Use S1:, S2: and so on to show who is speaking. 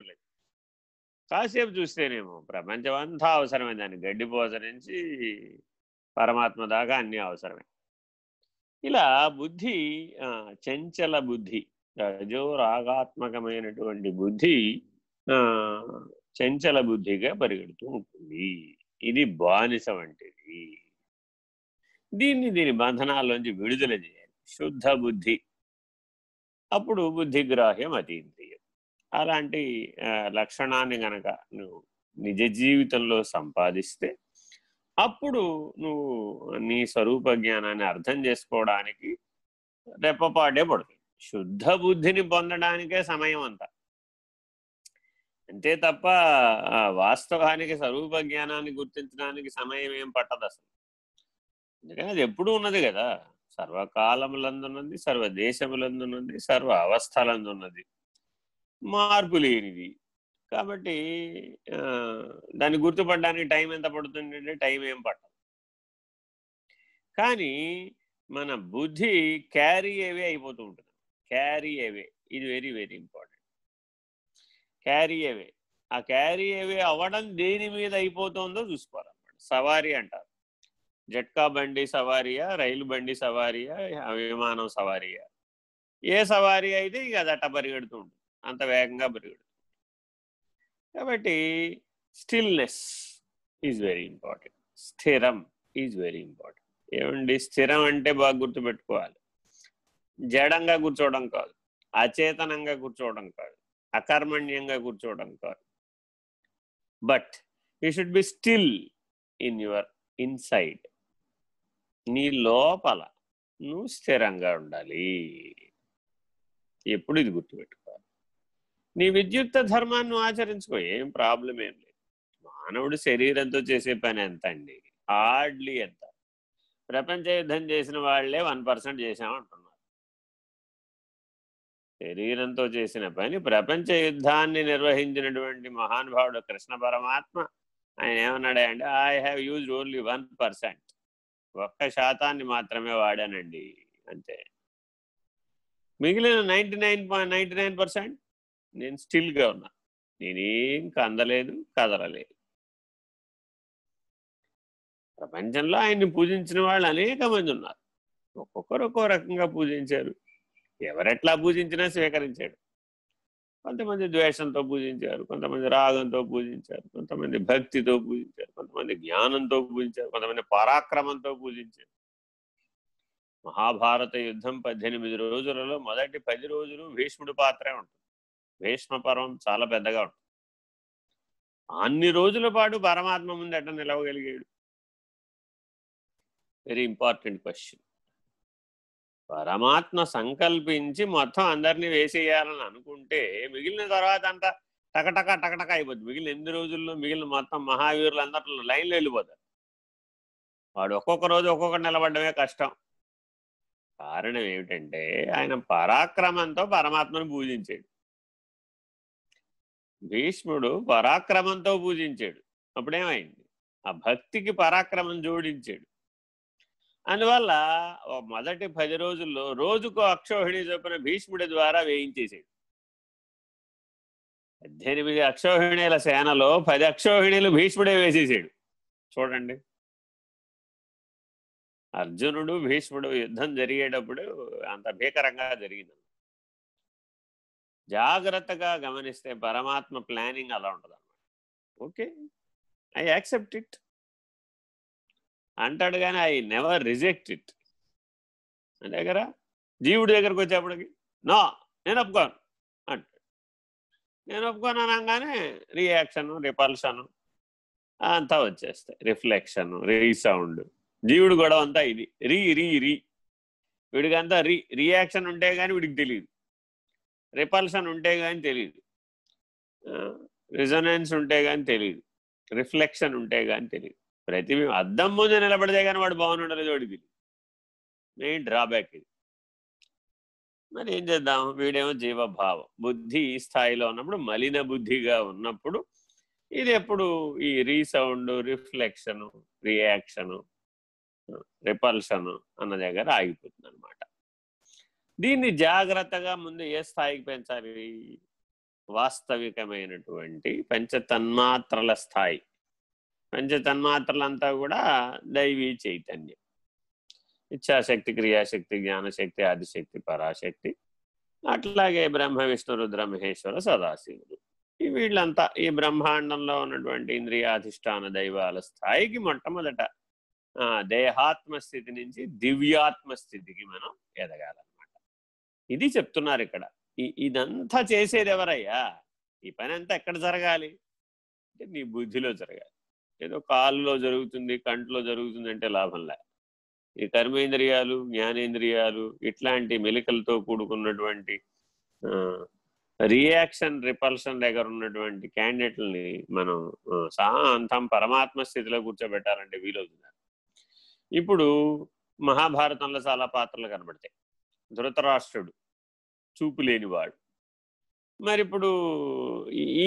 S1: లేదు. కాసేపు చూస్తేనేమో ప్రపంచమంతా అవసరమే. దాన్ని గడ్డిపోస నుంచి పరమాత్మ దాకా అన్నీ అవసరమే. ఇలా బుద్ధి చంచల బుద్ధి రజో రాగాత్మకమైనటువంటి బుద్ధి చంచల బుద్ధిగా పరిగెడుతూ ఉంటుంది. ఇది బానిస వంటిది. దీన్ని దీని బంధనాల్లోంచి విడుదల చేయాలి. శుద్ధ బుద్ధి. అప్పుడు బుద్ధిగ్రాహ్యం అతీంద్రియం అలాంటి లక్షణాన్ని గనక నువ్వు నిజ జీవితంలో సంపాదిస్తే అప్పుడు నువ్వు నీ స్వరూప జ్ఞానాన్ని అర్థం చేసుకోవడానికి రెప్పపాటే పడుతుంది. శుద్ధ బుద్ధిని పొందడానికే సమయం అంతా. అంతే తప్ప వాస్తవానికి స్వరూప జ్ఞానాన్ని గుర్తించడానికి సమయం ఏం పట్టదు అసలు. ఎందుకని అది ఎప్పుడూ ఉన్నది కదా. సర్వకాలములందున్నది సర్వదేశములందున్నది సర్వ అవస్థలందున్నది మార్పు లేనిది. కాబట్టి దాన్ని గుర్తుపడడానికి టైం ఎంత పడుతుంది అంటే టైం ఏం పట్టదు. కానీ మన బుద్ధి క్యారీ అవే అయిపోతూ ఉంటుంది. Carry away. ఇది very very important. Carry away. ఆ క్యారీ అవే అవ్వడం దేని మీద అయిపోతుందో చూసుకోవాలన్నమాట. సవారీ అంటారు. జట్కా బండి సవారియా? రైలు బండి సవారియా? విమానం సవారియా? ఏ సవారీ అయితే ఇక అది అట్ట పరిగెడుతూ ఉంటుంది. అంత వేగంగా పరిగెడుతుంది కాబట్టి స్టిల్నెస్ ఈజ్ వెరీ ఇంపార్టెంట్. స్థిరం ఈజ్ వెరీ ఇంపార్టెంట్. ఏమండి? స్థిరం అంటే బాగా గుర్తుపెట్టుకోవాలి. జడంగా కూర్చోవడం కాదు. అచేతనంగా కూర్చోవడం కాదు. అకర్మణ్యంగా కూర్చోవడం కాదు. But you should be still in your inside. నీ లోపల నువ్వు స్థిరంగా ఉండాలి. ఎప్పుడు ఇది గుర్తుపెట్టుకోవాలి నీ విద్యుక్త ధర్మాన్ని ఆచరించుకో ఏం ప్రాబ్లం ఏం లేదు. మానవుడు శరీరంతో చేసే పని ఎంత అండి హార్డ్లీ ఎంత? ప్రపంచ యుద్ధం చేసిన వాళ్ళే వన్ పర్సెంట్ చేశామంటున్నారు శరీరంతో చేసిన పని ప్రపంచ యుద్ధాన్ని నిర్వహించినటువంటి మహానుభావుడు కృష్ణ పరమాత్మ ఆయన ఏమన్నాడంటే I have use only one percent ఒక్క శాతాన్ని మాత్రమే వాడానండి. అంతే మిగిలిన ninety nine point ninety nine percent నేను స్టిల్గా ఉన్నా. నేనేం కందలేదు కదలలేదు. ప్రపంచంలో ఆయన్ని పూజించిన వాళ్ళు అనేక మంది ఉన్నారు. ఒక్కొక్కరు ఒక్కో రకంగా పూజించారు. ఎవరెట్లా పూజించినా స్వీకరించాడు. కొంతమంది ద్వేషంతో పూజించారు కొంతమంది రాగంతో పూజించారు కొంతమంది భక్తితో పూజించారు కొంతమంది జ్ఞానంతో పూజించారు కొంతమంది పరాక్రమంతో పూజించారు. మహాభారత యుద్ధం పద్దెనిమిది రోజులలో మొదటి పది రోజులు భీష్ముడి పాత్రే ఉంటుంది. భీష్మ పర్వం చాలా పెద్దగా ఉంటుంది. అన్ని రోజుల పాటు పరమాత్మ ముందు ఎట్లా నిలవగలిగాడు? వెరీ ఇంపార్టెంట్ క్వశ్చన్ పరమాత్మ సంకల్పించి మొత్తం అందరినీ వేసేయాలని అనుకుంటే మిగిలిన తర్వాత అంతా టకటక టకటక అయిపోద్ది. మిగిలిన ఎన్ని రోజుల్లో మిగిలిన మొత్తం మహావీరులు అందరిలో లైన్లో వెళ్ళిపోతారు. వాడు ఒక్కొక్క రోజు ఒక్కొక్క నిలబడమే కష్టం. కారణం ఏమిటంటే ఆయన పరాక్రమంతో పరమాత్మను పూజించాడు. భీష్ముడు పరాక్రమంతో పూజించాడు. అప్పుడేమైంది? ఆ భక్తికి పరాక్రమం జోడించాడు. అందువల్ల మొదటి పది రోజుల్లో రోజుకు అక్షోహిణి చొప్పున భీష్ముడి ద్వారా వేయించేసాడు పద్దెనిమిది అక్షోహిణీల సేనలో పది అక్షోహిణీలు భీష్ముడే వేసేసాడు. చూడండి. అర్జునుడు భీష్ముడు యుద్ధం జరిగేటప్పుడు అంత భీకరంగా జరిగింది జాగ్రత్తగా గమనిస్తే పరమాత్మ ప్లానింగ్ అలా ఉంటుంది అనమాట ఓకే. I accept it. అంటాడు కానీ ఐ నెవర్ రిజెక్ట్ ఇట్. అంటే కదా? జీవుడి దగ్గరకు వచ్చేప్పటికి నో నేను ఒప్పుకోను. అంటాడు. నేను ఒప్పుకోను అనగానే రియాక్షన్ రిపల్షను అంతా వచ్చేస్తాయి. Reflection resound. జీవుడు గొడవ అంతా ఇది. రీ రీ రీ. వీడికంతా రీ రియాక్షన్ ఉంటే కానీ వీడికి తెలియదు రిపల్షన్ ఉంటే కానీ తెలియదు రిజనెన్స్ ఉంటే కానీ తెలియదు రిఫ్లెక్షన్ ఉంటే కానీ తెలియదు ప్రతి అద్దం ముందు నిలబడితే కానీ వాడు బాగుండలేదు వాడికి తెలియదు మెయిన్ డ్రాబ్యాక్ ఇది. మరి ఏం చేద్దాం? వీడేమో జీవభావం. బుద్ధి ఈ స్థాయిలో ఉన్నప్పుడు మలిన బుద్ధిగా ఉన్నప్పుడు ఇది ఎప్పుడు ఈ రీసౌండ్ రిఫ్లెక్షను రియాక్షను రిపల్షను అన్న దగ్గర ఆగిపోతుంది. దీన్ని జాగ్రత్తగా ముందు ఏ స్థాయికి పెంచాలి? వాస్తవికమైనటువంటి పంచతన్మాత్రల స్థాయి. పంచతన్మాత్రలంతా కూడా దైవీ చైతన్యం. ఇచ్ఛాశక్తి క్రియాశక్తి జ్ఞానశక్తి ఆదిశక్తి పరాశక్తి అట్లాగే బ్రహ్మ విష్ణు రుద్ర మహేశ్వర సదాశివుడు ఈ వీళ్ళంతా ఈ బ్రహ్మాండంలో ఉన్నటువంటి ఇంద్రియాధిష్టాన దైవాల స్థాయికి మొట్టమొదట దేహాత్మ స్థితి నుంచి దివ్యాత్మ స్థితికి మనం ఎదగాలి. ఇది చెప్తున్నారు ఇక్కడ. ఇదంతా చేసేది ఎవరయ్యా? ఈ పని అంతా ఎక్కడ జరగాలి? అంటే నీ బుద్ధిలో జరగాలి. ఏదో కాలులో జరుగుతుంది కంట్లో జరుగుతుంది అంటే లాభంలే ఈ కర్మేంద్రియాలు జ్ఞానేంద్రియాలు ఇట్లాంటి మెలికలతో కూడుకున్నటువంటి రియాక్షన్ రిపల్షన్ దగ్గర ఉన్నటువంటి క్యాండిడేట్లని మనం సాంతం పరమాత్మ స్థితిలో కూర్చోబెట్టాలంటే వీలవుతున్నారు ఇప్పుడు మహాభారతంలో చాలా పాత్రలు కనబడతాయి. ధృతరాష్ట్రుడు. చూపు లేనివాడు మరి ఇప్పుడు ఈ